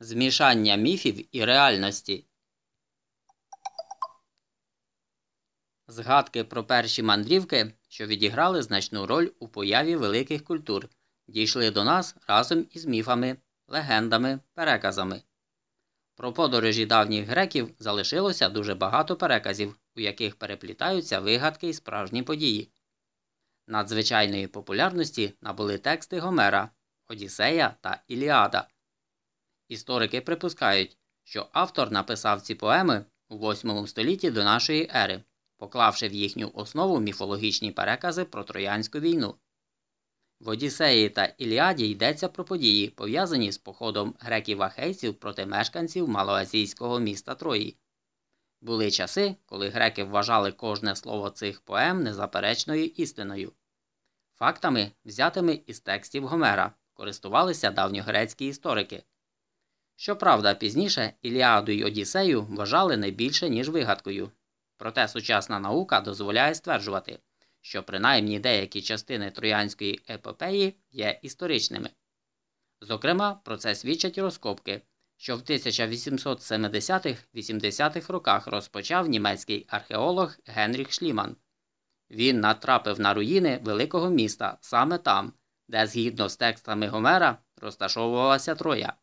Змішання міфів і реальності. Згадки про перші мандрівки, що відіграли значну роль у появі великих культур, дійшли до нас разом із міфами, легендами, переказами. Про подорожі давніх греків залишилося дуже багато переказів, у яких переплітаються вигадки і справжні події. Надзвичайної популярності набули тексти Гомера, Одіссея та Іліада. Історики припускають, що автор написав ці поеми у 8 столітті до нашої ери, поклавши в їхню основу міфологічні перекази про Троянську війну. В Одіссеї та Іліаді йдеться про події, пов'язані з походом греків-ахейців проти мешканців малоазійського міста Трої. Були часи, коли греки вважали кожне слово цих поем незаперечною істиною. Фактами, взятими із текстів Гомера, користувалися давньогрецькі історики. Щоправда, пізніше Іліаду й Одіссею вважали не більше, ніж вигадкою. Проте сучасна наука дозволяє стверджувати, що принаймні деякі частини троянської епопеї є історичними. Зокрема, про це свідчать розкопки, що в 1870-80-х роках розпочав німецький археолог Генріх Шліман. Він натрапив на руїни великого міста саме там, де, згідно з текстами Гомера, розташовувалася Троя.